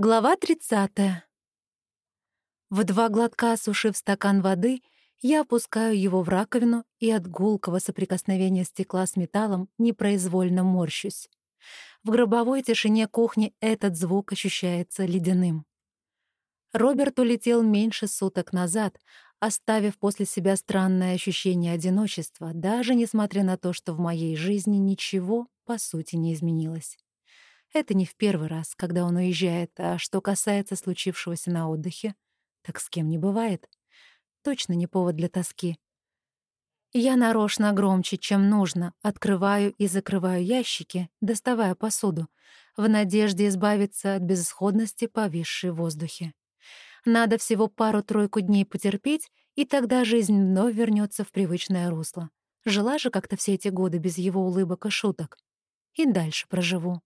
Глава 30. В два глотка осушив стакан воды, я опускаю его в раковину и от гулкого соприкосновения стекла с металлом непроизвольно морщусь. В гробовой тишине кухни этот звук ощущается ледяным. Роберт улетел меньше суток назад, оставив после себя странное ощущение одиночества, даже несмотря на то, что в моей жизни ничего, по сути, не изменилось. Это не в первый раз, когда он уезжает, а что касается случившегося на отдыхе, так с кем не бывает. Точно не повод для тоски. Я нарочно громче, чем нужно, открываю и закрываю ящики, доставая посуду, в надежде избавиться от безысходности, повисшей в воздухе. Надо всего пару-тройку дней потерпеть, и тогда жизнь вновь вернется в привычное русло. Жила же как-то все эти годы без его улыбок и шуток. И дальше проживу.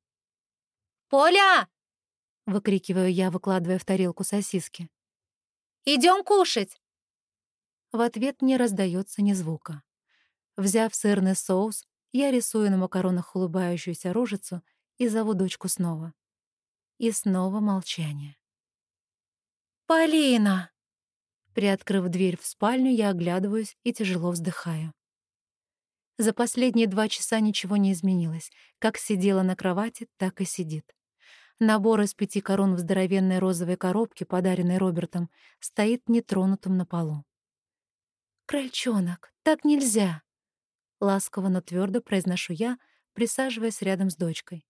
«Поля!» — выкрикиваю я, выкладывая в тарелку сосиски. «Идем кушать!» В ответ не раздается ни звука. Взяв сырный соус, я рисую на макаронах улыбающуюся рожицу и зову дочку снова. И снова молчание. «Полина!» Приоткрыв дверь в спальню, я оглядываюсь и тяжело вздыхаю. За последние два часа ничего не изменилось. Как сидела на кровати, так и сидит. Набор из пяти корон в здоровенной розовой коробке, подаренной Робертом, стоит нетронутым на полу. «Крольчонок, так нельзя!» Ласково, но твердо произношу я, присаживаясь рядом с дочкой.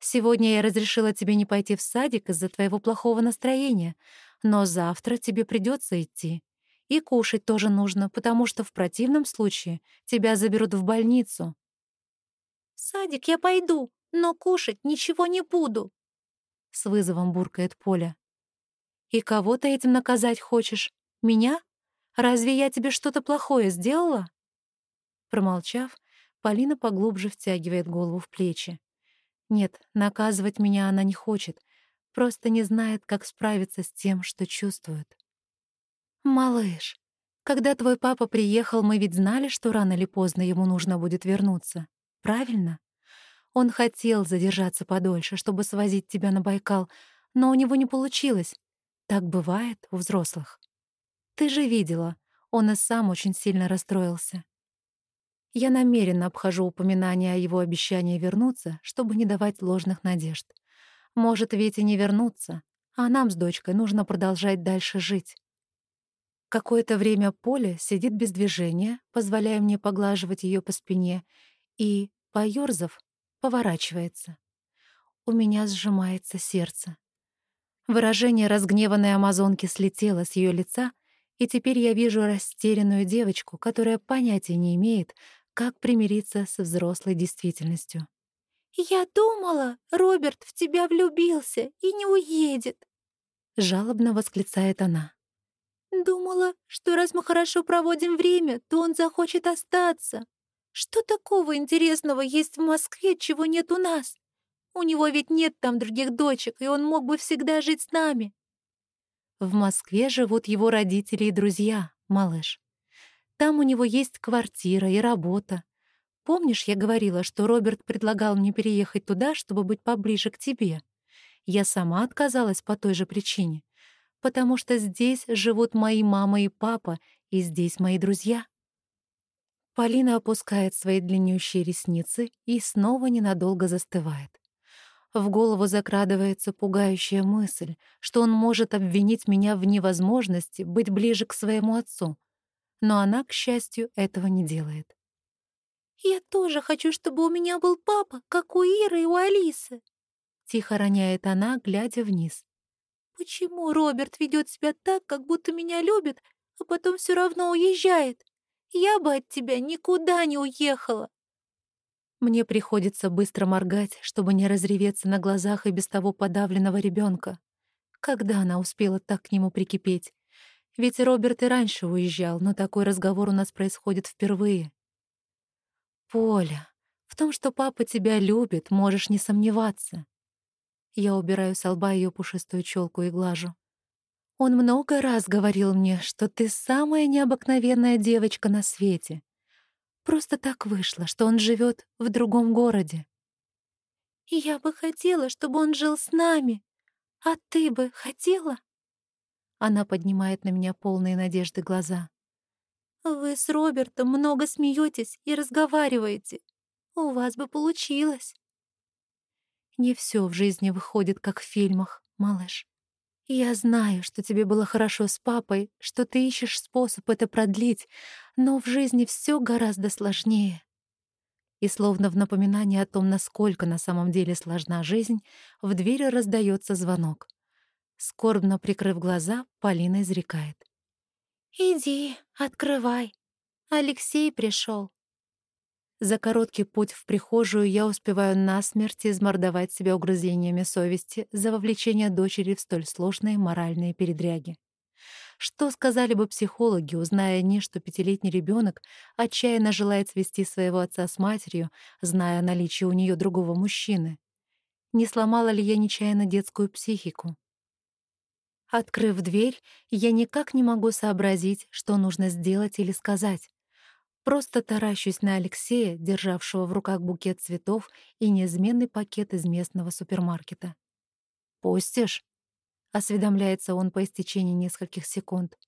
«Сегодня я разрешила тебе не пойти в садик из-за твоего плохого настроения, но завтра тебе придется идти. И кушать тоже нужно, потому что в противном случае тебя заберут в больницу». «В садик я пойду, но кушать ничего не буду», — с вызовом буркает Поля. «И кого ты этим наказать хочешь? Меня? Разве я тебе что-то плохое сделала?» Промолчав, Полина поглубже втягивает голову в плечи. Нет, наказывать меня она не хочет, просто не знает, как справиться с тем, что чувствует. «Малыш, когда твой папа приехал, мы ведь знали, что рано или поздно ему нужно будет вернуться. Правильно? Он хотел задержаться подольше, чтобы свозить тебя на Байкал, но у него не получилось. Так бывает у взрослых. Ты же видела, он и сам очень сильно расстроился. Я намеренно обхожу упоминание о его обещании вернуться, чтобы не давать ложных надежд. Может, ведь и не вернуться, а нам с дочкой нужно продолжать дальше жить. Какое-то время Поля сидит без движения, позволяя мне поглаживать ее по спине, и, поёрзав, поворачивается. У меня сжимается сердце. Выражение разгневанной амазонки слетело с ее лица, и теперь я вижу растерянную девочку, которая понятия не имеет, как примириться со взрослой действительностью. «Я думала, Роберт в тебя влюбился и не уедет», — жалобно восклицает она. «Думала, что раз мы хорошо проводим время, то он захочет остаться. Что такого интересного есть в Москве, чего нет у нас? У него ведь нет там других дочек, и он мог бы всегда жить с нами». В Москве живут его родители и друзья, малыш. Там у него есть квартира и работа. Помнишь, я говорила, что Роберт предлагал мне переехать туда, чтобы быть поближе к тебе? Я сама отказалась по той же причине. Потому что здесь живут мои мама и папа, и здесь мои друзья. Полина опускает свои длиннющие ресницы и снова ненадолго застывает. В голову закрадывается пугающая мысль, что он может обвинить меня в невозможности быть ближе к своему отцу. Но она, к счастью, этого не делает. «Я тоже хочу, чтобы у меня был папа, как у Иры и у Алисы», — тихо роняет она, глядя вниз. «Почему Роберт ведет себя так, как будто меня любит, а потом все равно уезжает? Я бы от тебя никуда не уехала». Мне приходится быстро моргать, чтобы не разреветься на глазах и без того подавленного ребенка. Когда она успела так к нему прикипеть? Ведь Роберт и раньше уезжал, но такой разговор у нас происходит впервые. «Поля, в том, что папа тебя любит, можешь не сомневаться». Я убираю с лба ее пушистую челку и глажу. Он много раз говорил мне, что ты самая необыкновенная девочка на свете. Просто так вышло, что он живет в другом городе. Я бы хотела, чтобы он жил с нами. А ты бы хотела?» Она поднимает на меня полные надежды глаза. «Вы с Робертом много смеетесь и разговариваете. У вас бы получилось». Не все в жизни выходит, как в фильмах, малыш. Я знаю, что тебе было хорошо с папой, что ты ищешь способ это продлить, но в жизни все гораздо сложнее. И словно в напоминание о том, насколько на самом деле сложна жизнь, в двери раздается звонок. Скорбно прикрыв глаза, Полина изрекает. «Иди, открывай. Алексей пришел. За короткий путь в прихожую я успеваю насмерть измордовать себя угрызениями совести за вовлечение дочери в столь сложные моральные передряги. Что сказали бы психологи, узная они, что пятилетний ребенок отчаянно желает свести своего отца с матерью, зная о наличии у нее другого мужчины? Не сломала ли я нечаянно детскую психику? Открыв дверь, я никак не могу сообразить, что нужно сделать или сказать. Просто таращусь на Алексея, державшего в руках букет цветов и неизменный пакет из местного супермаркета. «Пустишь?» — осведомляется он по истечении нескольких секунд.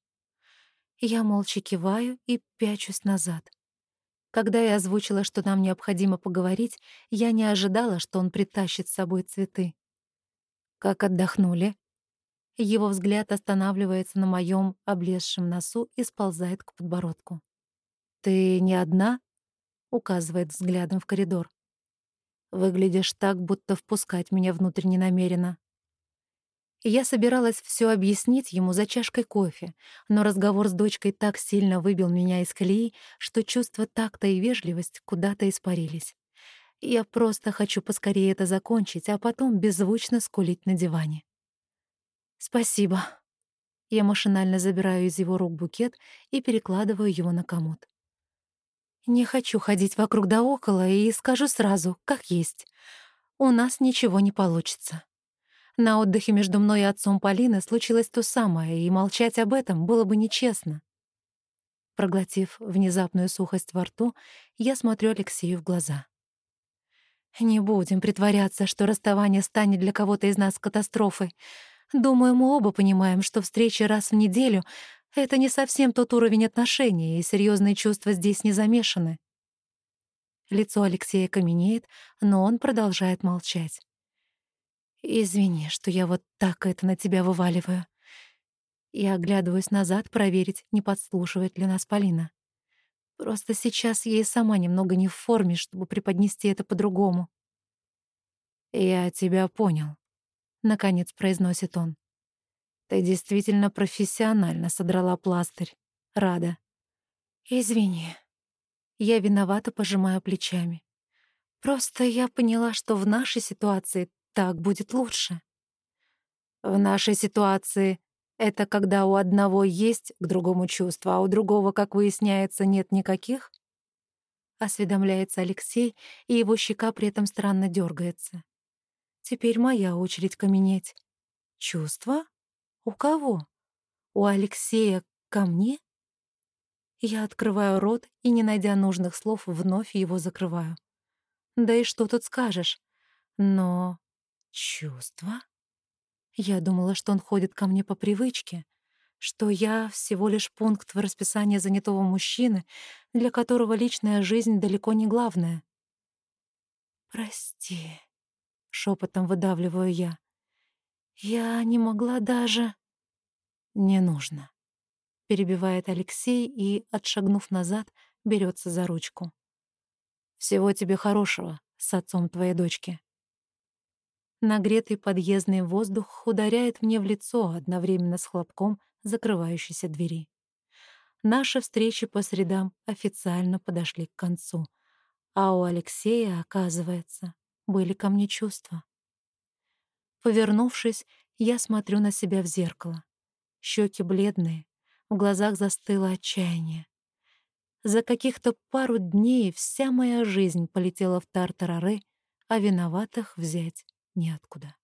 Я молча киваю и пячусь назад. Когда я озвучила, что нам необходимо поговорить, я не ожидала, что он притащит с собой цветы. «Как отдохнули?» Его взгляд останавливается на моем облезшем носу и сползает к подбородку. «Ты не одна?» — указывает взглядом в коридор. «Выглядишь так, будто впускать меня внутрь не намерена». Я собиралась все объяснить ему за чашкой кофе, но разговор с дочкой так сильно выбил меня из колеи, что чувства такта и вежливость куда-то испарились. Я просто хочу поскорее это закончить, а потом беззвучно скулить на диване. «Спасибо». Я машинально забираю из его рук букет и перекладываю его на комод. Не хочу ходить вокруг да около и скажу сразу, как есть. У нас ничего не получится. На отдыхе между мной и отцом Полины случилось то самое, и молчать об этом было бы нечестно. Проглотив внезапную сухость во рту, я смотрю Алексею в глаза. «Не будем притворяться, что расставание станет для кого-то из нас катастрофой. Думаю, мы оба понимаем, что встречи раз в неделю это не совсем тот уровень отношений, и серьезные чувства здесь не замешаны. Лицо Алексея каменеет, но он продолжает молчать. «Извини, что я вот так это на тебя вываливаю». Я оглядываюсь назад проверить, не подслушивает ли нас Полина. Просто сейчас я и сама немного не в форме, чтобы преподнести это по-другому. «Я тебя понял», — наконец произносит он. Ты действительно профессионально содрала пластырь. Рада. Извини. Я виновата, пожимаю плечами. Просто я поняла, что в нашей ситуации так будет лучше. В нашей ситуации это когда у одного есть к другому чувство, а у другого, как выясняется, нет никаких? Осведомляется Алексей, и его щека при этом странно дергается. Теперь моя очередь каменеть. Чувства? У кого? У Алексея ко мне? Я открываю рот и, не найдя нужных слов, вновь его закрываю. Да и что тут скажешь? Но чувства? Я думала, что он ходит ко мне по привычке, что я всего лишь пункт в расписании занятого мужчины, для которого личная жизнь далеко не главная. «Прости», — шепотом выдавливаю я. «Я не могла даже...» «Не нужно», — перебивает Алексей и, отшагнув назад, берется за ручку. «Всего тебе хорошего с отцом твоей дочки». Нагретый подъездный воздух ударяет мне в лицо одновременно с хлопком закрывающейся двери. Наши встречи по средам официально подошли к концу, а у Алексея, оказывается, были ко мне чувства. Повернувшись, я смотрю на себя в зеркало. Щеки бледные, в глазах застыло отчаяние. За каких-то пару дней вся моя жизнь полетела в тартарары, а виноватых взять неоткуда.